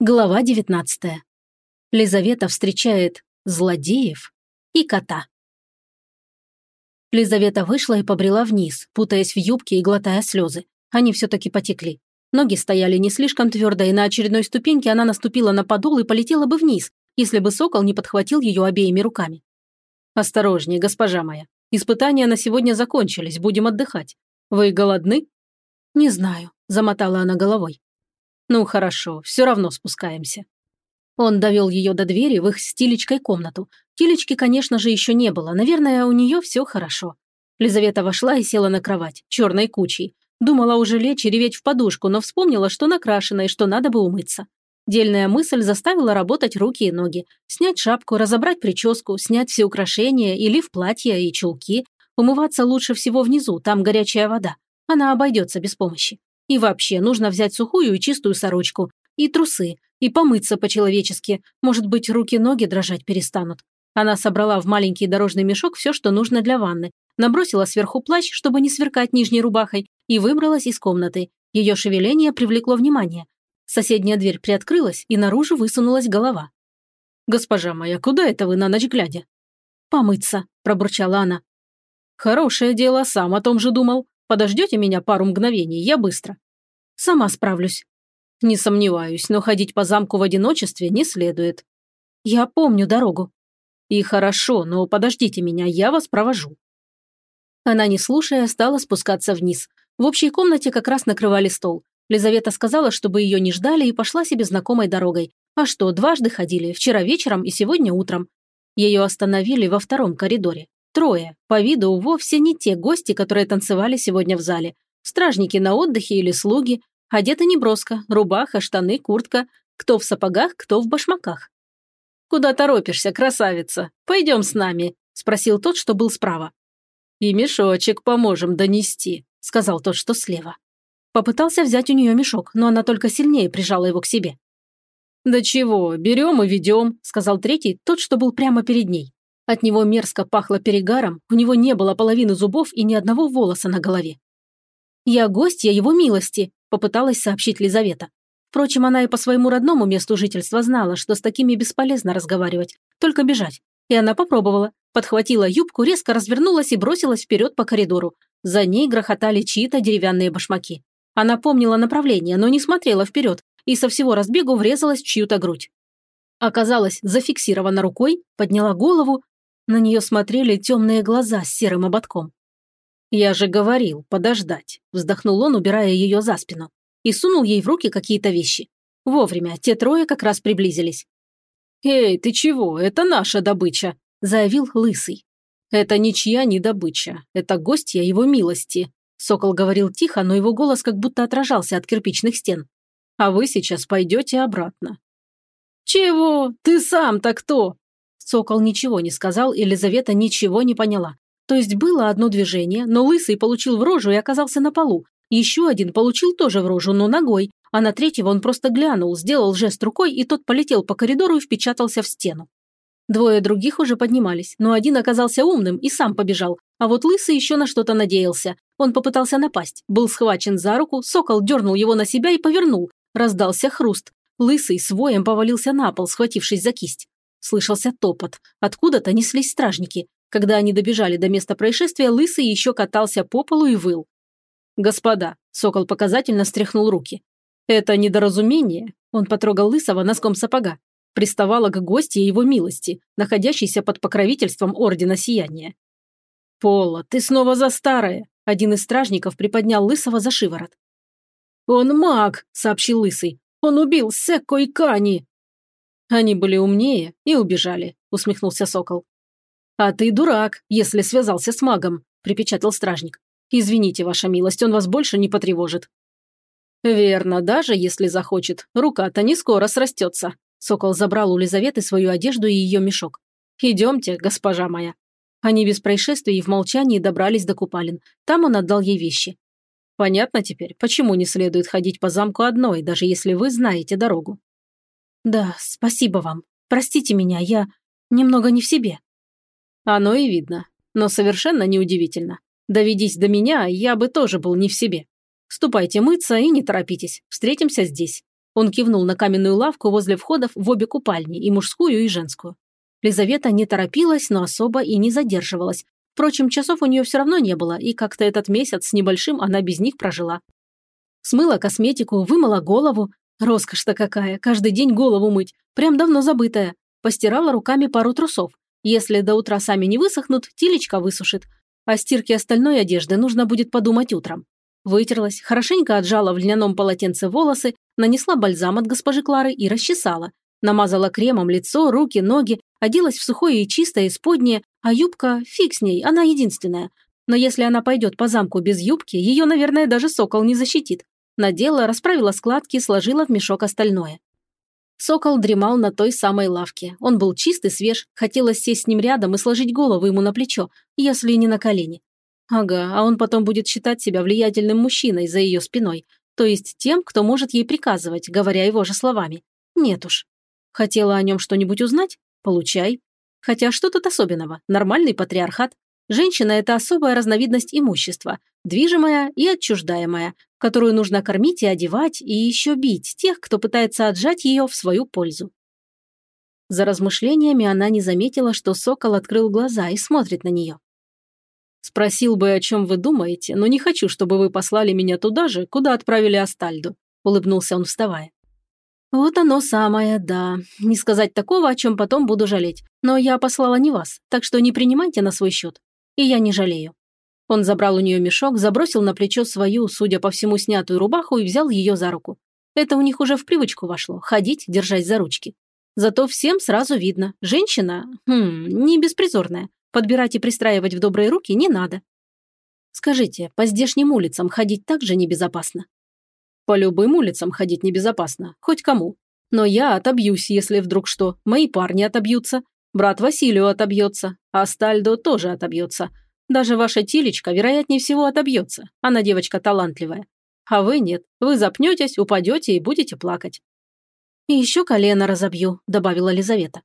Глава 19. Лизавета встречает злодеев и кота. Лизавета вышла и побрела вниз, путаясь в юбке и глотая слезы. Они все-таки потекли. Ноги стояли не слишком твердо, и на очередной ступеньке она наступила на подол и полетела бы вниз, если бы сокол не подхватил ее обеими руками. «Осторожнее, госпожа моя. Испытания на сегодня закончились, будем отдыхать. Вы голодны?» «Не знаю», – замотала она головой. «Ну хорошо, все равно спускаемся». Он довел ее до двери в их с Тилечкой комнату. Тилечки, конечно же, еще не было. Наверное, у нее все хорошо. Лизавета вошла и села на кровать, черной кучей. Думала уже лечь и реветь в подушку, но вспомнила, что накрашена и что надо бы умыться. Дельная мысль заставила работать руки и ноги. Снять шапку, разобрать прическу, снять все украшения или в платье и чулки. Умываться лучше всего внизу, там горячая вода. Она обойдется без помощи. И вообще, нужно взять сухую и чистую сорочку, и трусы, и помыться по-человечески. Может быть, руки-ноги дрожать перестанут. Она собрала в маленький дорожный мешок все, что нужно для ванны, набросила сверху плащ, чтобы не сверкать нижней рубахой, и выбралась из комнаты. Ее шевеление привлекло внимание. Соседняя дверь приоткрылась, и наружу высунулась голова. «Госпожа моя, куда это вы на ночь глядя?» «Помыться», – пробурчала она. «Хорошее дело, сам о том же думал. Подождете меня пару мгновений, я быстро. Сама справлюсь. Не сомневаюсь, но ходить по замку в одиночестве не следует. Я помню дорогу. И хорошо, но подождите меня, я вас провожу. Она, не слушая, стала спускаться вниз. В общей комнате как раз накрывали стол. Лизавета сказала, чтобы ее не ждали, и пошла себе знакомой дорогой. А что, дважды ходили, вчера вечером и сегодня утром. Ее остановили во втором коридоре. Трое, по виду вовсе не те гости, которые танцевали сегодня в зале. Стражники на отдыхе или слуги, одеты неброско, рубаха, штаны, куртка, кто в сапогах, кто в башмаках. «Куда торопишься, красавица? Пойдем с нами», – спросил тот, что был справа. «И мешочек поможем донести», – сказал тот, что слева. Попытался взять у нее мешок, но она только сильнее прижала его к себе. «Да чего, берем и ведем», – сказал третий, тот, что был прямо перед ней. От него мерзко пахло перегаром, у него не было половины зубов и ни одного волоса на голове. «Я гостья его милости», – попыталась сообщить Лизавета. Впрочем, она и по своему родному месту жительства знала, что с такими бесполезно разговаривать, только бежать. И она попробовала, подхватила юбку, резко развернулась и бросилась вперед по коридору. За ней грохотали чьи-то деревянные башмаки. Она помнила направление, но не смотрела вперед и со всего разбегу врезалась в чью-то грудь. Оказалась зафиксирована рукой, подняла голову на нее смотрели темные глаза с серым ободком. «Я же говорил, подождать», – вздохнул он, убирая ее за спину, и сунул ей в руки какие-то вещи. Вовремя те трое как раз приблизились. «Эй, ты чего? Это наша добыча», – заявил Лысый. «Это ничья не добыча, это гостья его милости», – Сокол говорил тихо, но его голос как будто отражался от кирпичных стен. «А вы сейчас пойдете обратно». «Чего? Ты сам-то кто?» Сокол ничего не сказал, Елизавета ничего не поняла. То есть было одно движение, но Лысый получил в рожу и оказался на полу. Еще один получил тоже в рожу, но ногой, а на третьего он просто глянул, сделал жест рукой, и тот полетел по коридору и впечатался в стену. Двое других уже поднимались, но один оказался умным и сам побежал, а вот Лысый еще на что-то надеялся. Он попытался напасть, был схвачен за руку, сокол дернул его на себя и повернул. Раздался хруст. Лысый с воем повалился на пол, схватившись за кисть. Слышался топот. Откуда-то неслись стражники. Когда они добежали до места происшествия, Лысый еще катался по полу и выл. «Господа», – Сокол показательно стряхнул руки. «Это недоразумение», – он потрогал Лысого носком сапога, приставало к гости его милости, находящейся под покровительством Ордена Сияния. «Пола, ты снова за старое!» – один из стражников приподнял Лысого за шиворот. «Он маг!» – сообщил Лысый. «Он убил Секко и Кани!» Они были умнее и убежали, усмехнулся сокол. А ты дурак, если связался с магом, припечатал стражник. Извините, ваша милость, он вас больше не потревожит. Верно, даже если захочет. Рука-то не скоро срастется. Сокол забрал у Лизаветы свою одежду и ее мешок. «Идемте, госпожа моя». Они без происшествий и в молчании добрались до купалин. Там он отдал ей вещи. Понятно теперь, почему не следует ходить по замку одной, даже если вы знаете дорогу. «Да, спасибо вам. Простите меня, я немного не в себе». Оно и видно, но совершенно неудивительно. Доведись до меня, я бы тоже был не в себе. Ступайте мыться и не торопитесь, встретимся здесь. Он кивнул на каменную лавку возле входов в обе купальни, и мужскую, и женскую. Лизавета не торопилась, но особо и не задерживалась. Впрочем, часов у нее все равно не было, и как-то этот месяц с небольшим она без них прожила. Смыла косметику, вымыла голову. Роскошь-то какая, каждый день голову мыть, прям давно забытая. Постирала руками пару трусов. Если до утра сами не высохнут, тилечка высушит. О стирке остальной одежды нужно будет подумать утром. Вытерлась, хорошенько отжала в льняном полотенце волосы, нанесла бальзам от госпожи Клары и расчесала. Намазала кремом лицо, руки, ноги, оделась в сухое и чистое исподнее, а юбка – фиг с ней, она единственная. Но если она пойдет по замку без юбки, ее, наверное, даже сокол не защитит. Надела, расправила складки, сложила в мешок остальное. Сокол дремал на той самой лавке. Он был чист и свеж, хотелось сесть с ним рядом и сложить голову ему на плечо, если не на колени. Ага, а он потом будет считать себя влиятельным мужчиной за ее спиной, то есть тем, кто может ей приказывать, говоря его же словами. Нет уж. Хотела о нем что-нибудь узнать? Получай. Хотя что тут особенного? Нормальный патриархат. Женщина – это особая разновидность имущества, движимая и отчуждаемая, которую нужно кормить и одевать, и еще бить тех, кто пытается отжать ее в свою пользу. За размышлениями она не заметила, что сокол открыл глаза и смотрит на нее. «Спросил бы, о чем вы думаете, но не хочу, чтобы вы послали меня туда же, куда отправили Астальду», – улыбнулся он, вставая. «Вот оно самое, да. Не сказать такого, о чем потом буду жалеть. Но я послала не вас, так что не принимайте на свой счет. И я не жалею. Он забрал у нее мешок, забросил на плечо свою, судя по всему, снятую рубаху и взял ее за руку. Это у них уже в привычку вошло – ходить, держась за ручки. Зато всем сразу видно – женщина, хм, не беспризорная. Подбирать и пристраивать в добрые руки не надо. Скажите, по здешним улицам ходить также небезопасно? По любым улицам ходить небезопасно, хоть кому. Но я отобьюсь, если вдруг что. Мои парни отобьются. Брат Василию отобьется. А Стальдо тоже отобьется. Даже ваша Тилечка, вероятнее всего, отобьется. Она девочка талантливая. А вы нет. Вы запнетесь, упадете и будете плакать. «И еще колено разобью», – добавила Лизавета.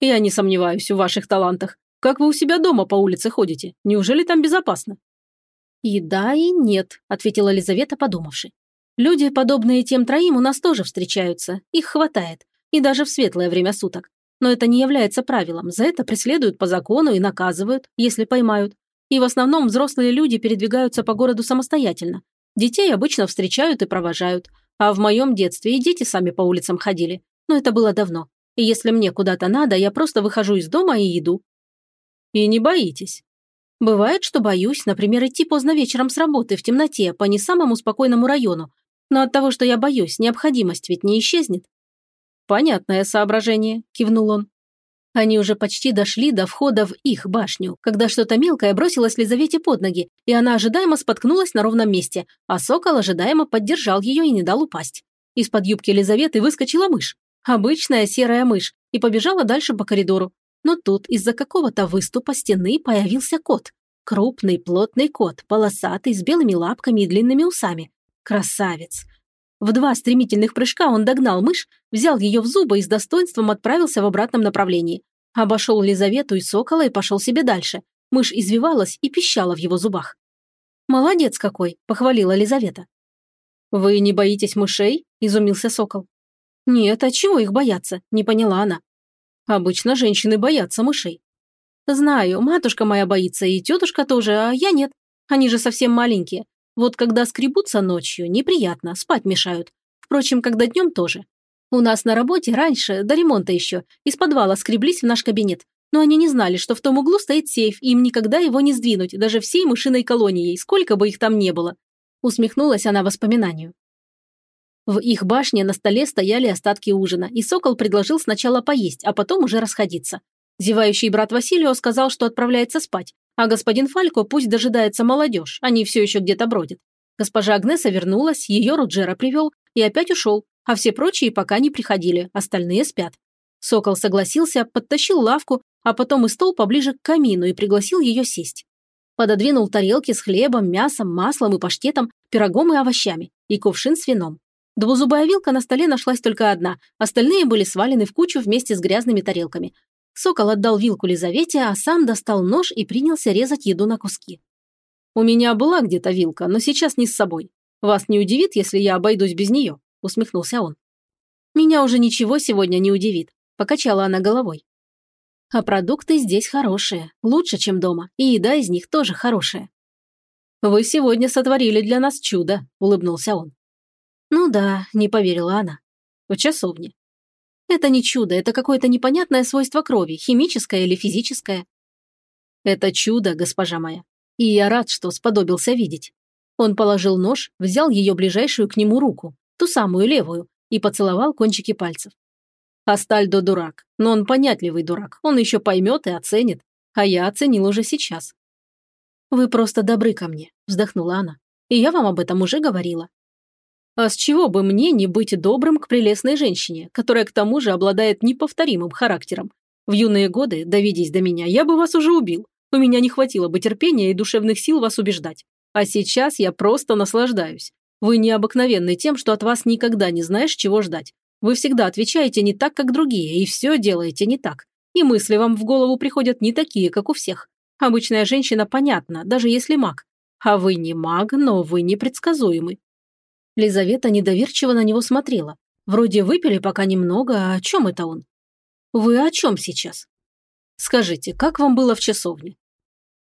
«Я не сомневаюсь в ваших талантах. Как вы у себя дома по улице ходите? Неужели там безопасно?» «И да, и нет», – ответила Лизавета, подумавши. «Люди, подобные тем троим, у нас тоже встречаются. Их хватает. И даже в светлое время суток. Но это не является правилом. За это преследуют по закону и наказывают, если поймают. И в основном взрослые люди передвигаются по городу самостоятельно. Детей обычно встречают и провожают. А в моем детстве и дети сами по улицам ходили. Но это было давно. И если мне куда-то надо, я просто выхожу из дома и иду. И не боитесь? Бывает, что боюсь, например, идти поздно вечером с работы в темноте по не самому спокойному району. Но от того, что я боюсь, необходимость ведь не исчезнет. «Понятное соображение», – кивнул он. Они уже почти дошли до входа в их башню, когда что-то мелкое бросилось Лизавете под ноги, и она ожидаемо споткнулась на ровном месте, а сокол ожидаемо поддержал ее и не дал упасть. Из-под юбки Лизаветы выскочила мышь. Обычная серая мышь, и побежала дальше по коридору. Но тут из-за какого-то выступа стены появился кот. Крупный, плотный кот, полосатый, с белыми лапками и длинными усами. Красавец. В два стремительных прыжка он догнал мышь, взял ее в зубы и с достоинством отправился в обратном направлении. Обошел Лизавету и сокола и пошел себе дальше. Мышь извивалась и пищала в его зубах. «Молодец какой!» – похвалила Лизавета. «Вы не боитесь мышей?» – изумился сокол. «Нет, а чего их бояться?» – не поняла она. «Обычно женщины боятся мышей». «Знаю, матушка моя боится, и тетушка тоже, а я нет. Они же совсем маленькие. Вот когда скребутся ночью, неприятно, спать мешают. Впрочем, когда днем тоже. У нас на работе раньше, до ремонта еще, из подвала скреблись в наш кабинет. Но они не знали, что в том углу стоит сейф, и им никогда его не сдвинуть, даже всей мышиной колонией, сколько бы их там не было. Усмехнулась она воспоминанию. В их башне на столе стояли остатки ужина, и Сокол предложил сначала поесть, а потом уже расходиться. Зевающий брат Василио сказал, что отправляется спать, а господин Фалько пусть дожидается молодежь, они все еще где-то бродят. Госпожа Агнеса вернулась, ее Руджера привел и опять ушел, а все прочие пока не приходили, остальные спят. Сокол согласился, подтащил лавку, а потом и стол поближе к камину и пригласил ее сесть. Пододвинул тарелки с хлебом, мясом, маслом и паштетом, пирогом и овощами, и кувшин с вином. Двузубая вилка на столе нашлась только одна, остальные были свалены в кучу вместе с грязными тарелками. Сокол отдал вилку Лизавете, а сам достал нож и принялся резать еду на куски. «У меня была где-то вилка, но сейчас не с собой. Вас не удивит, если я обойдусь без нее?» – усмехнулся он. Меня уже ничего сегодня не удивит. Покачала она головой. А продукты здесь хорошие, лучше, чем дома, и еда из них тоже хорошая. «Вы сегодня сотворили для нас чудо», – улыбнулся он. «Ну да», – не поверила она. «В часовне». «Это не чудо, это какое-то непонятное свойство крови, химическое или физическое». «Это чудо, госпожа моя, и я рад, что сподобился видеть». Он положил нож, взял ее ближайшую к нему руку, ту самую левую, и поцеловал кончики пальцев. Астальдо дурак, но он понятливый дурак, он еще поймет и оценит, а я оценил уже сейчас. «Вы просто добры ко мне», – вздохнула она. «И я вам об этом уже говорила». «А с чего бы мне не быть добрым к прелестной женщине, которая к тому же обладает неповторимым характером? В юные годы, доведись до меня, я бы вас уже убил. У меня не хватило бы терпения и душевных сил вас убеждать. А сейчас я просто наслаждаюсь. Вы необыкновенны тем, что от вас никогда не знаешь, чего ждать. Вы всегда отвечаете не так, как другие, и все делаете не так. И мысли вам в голову приходят не такие, как у всех. Обычная женщина понятна, даже если маг. А вы не маг, но вы непредсказуемы. Лизавета недоверчиво на него смотрела. Вроде выпили пока немного, а о чем это он? Вы о чем сейчас? Скажите, как вам было в часовне?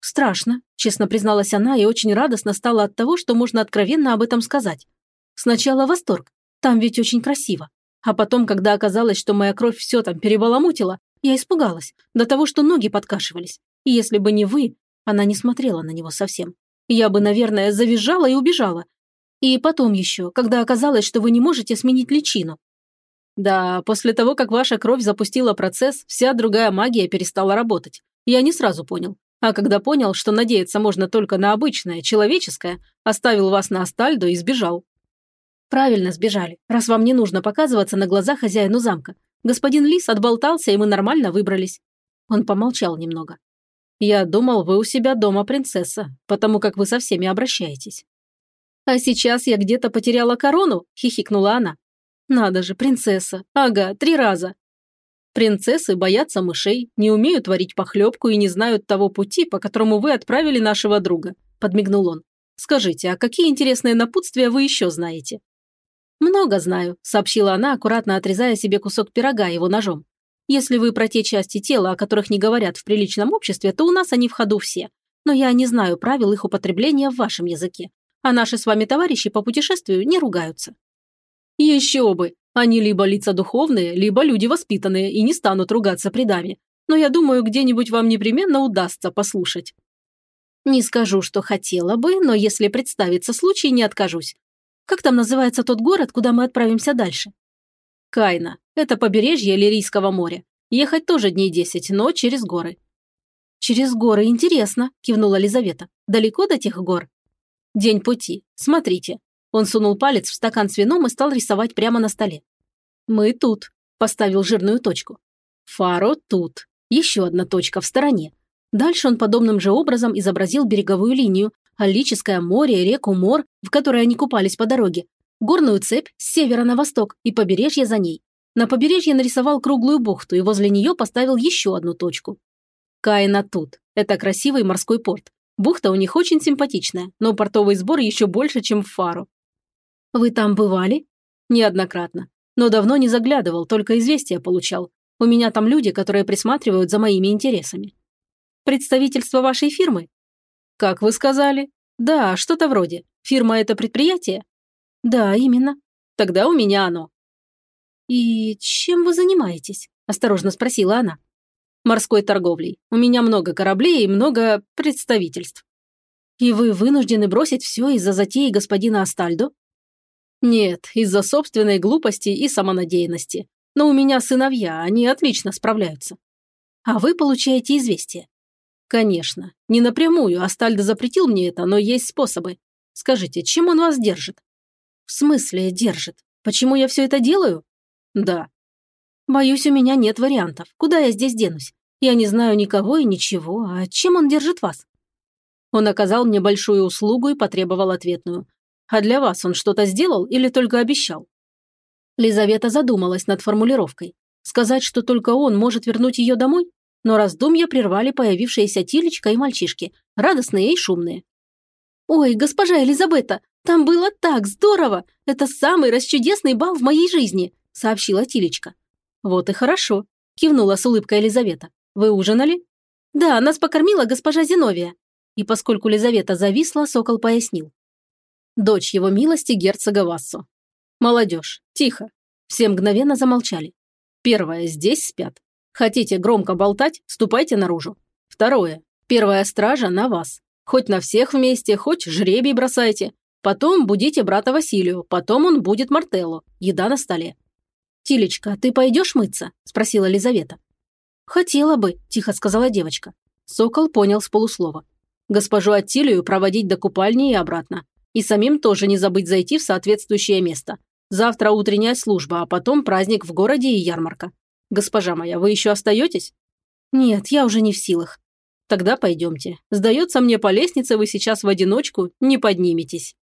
Страшно, честно призналась она и очень радостно стала от того, что можно откровенно об этом сказать. Сначала восторг, там ведь очень красиво. А потом, когда оказалось, что моя кровь все там перебаламутила, я испугалась, до того, что ноги подкашивались. И если бы не вы, она не смотрела на него совсем. Я бы, наверное, завизжала и убежала. И потом еще, когда оказалось, что вы не можете сменить личину. Да, после того, как ваша кровь запустила процесс, вся другая магия перестала работать. Я не сразу понял. А когда понял, что надеяться можно только на обычное, человеческое, оставил вас на Астальдо и сбежал. Правильно сбежали, раз вам не нужно показываться на глаза хозяину замка. Господин Лис отболтался, и мы нормально выбрались. Он помолчал немного. Я думал, вы у себя дома принцесса, потому как вы со всеми обращаетесь. А сейчас я где-то потеряла корону, хихикнула она. Надо же, принцесса. Ага, три раза. Принцессы боятся мышей, не умеют варить похлебку и не знают того пути, по которому вы отправили нашего друга», – подмигнул он. «Скажите, а какие интересные напутствия вы еще знаете?» «Много знаю», – сообщила она, аккуратно отрезая себе кусок пирога его ножом. «Если вы про те части тела, о которых не говорят в приличном обществе, то у нас они в ходу все. Но я не знаю правил их употребления в вашем языке. А наши с вами товарищи по путешествию не ругаются». «Еще бы! Они либо лица духовные, либо люди воспитанные и не станут ругаться при даме. Но я думаю, где-нибудь вам непременно удастся послушать». «Не скажу, что хотела бы, но если представится случай, не откажусь. Как там называется тот город, куда мы отправимся дальше?» «Кайна. Это побережье Лирийского моря. Ехать тоже дней десять, но через горы». «Через горы интересно», – кивнула Лизавета. «Далеко до тех гор?» «День пути. Смотрите. Он сунул палец в стакан с вином и стал рисовать прямо на столе. «Мы тут», – поставил жирную точку. «Фаро тут. Еще одна точка в стороне». Дальше он подобным же образом изобразил береговую линию, Аллическое море, реку Мор, в которой они купались по дороге, горную цепь с севера на восток и побережье за ней. На побережье нарисовал круглую бухту и возле нее поставил еще одну точку. Каина тут. Это красивый морской порт. Бухта у них очень симпатичная, но портовый сбор еще больше, чем в Фару. Вы там бывали? Неоднократно. Но давно не заглядывал, только известия получал. У меня там люди, которые присматривают за моими интересами. Представительство вашей фирмы? Как вы сказали? Да, что-то вроде. Фирма – это предприятие? Да, именно. Тогда у меня оно. И чем вы занимаетесь? Осторожно спросила она. Морской торговлей. У меня много кораблей и много представительств. И вы вынуждены бросить все из-за затеи господина Астальдо? Нет, из-за собственной глупости и самонадеянности. Но у меня сыновья, они отлично справляются. А вы получаете известие. Конечно. Не напрямую, Астальдо запретил мне это, но есть способы. Скажите, чем он вас держит? В смысле держит? Почему я все это делаю? Да. Боюсь, у меня нет вариантов. Куда я здесь денусь? Я не знаю никого и ничего. А чем он держит вас? Он оказал мне большую услугу и потребовал ответную. А для вас он что-то сделал или только обещал?» Лизавета задумалась над формулировкой. Сказать, что только он может вернуть ее домой? Но раздумья прервали появившиеся Тилечка и мальчишки, радостные и шумные. «Ой, госпожа Элизабета, там было так здорово! Это самый расчудесный бал в моей жизни!» сообщила Тилечка. «Вот и хорошо», – кивнула с улыбкой Елизавета. «Вы ужинали?» «Да, нас покормила госпожа Зиновия». И поскольку Лизавета зависла, Сокол пояснил. «Дочь его милости герцога Вассо». «Молодежь, тихо». Все мгновенно замолчали. Первое, здесь спят. Хотите громко болтать, ступайте наружу. Второе, первая стража на вас. Хоть на всех вместе, хоть жребий бросайте. Потом будите брата Василию, потом он будет Мартелло. Еда на столе. «Тилечка, ты пойдешь мыться?» – спросила Лизавета. «Хотела бы», – тихо сказала девочка. Сокол понял с полуслова. «Госпожу Аттилию проводить до купальни и обратно. И самим тоже не забыть зайти в соответствующее место. Завтра утренняя служба, а потом праздник в городе и ярмарка. Госпожа моя, вы еще остаетесь?» «Нет, я уже не в силах». «Тогда пойдемте. Сдается мне, по лестнице вы сейчас в одиночку не подниметесь».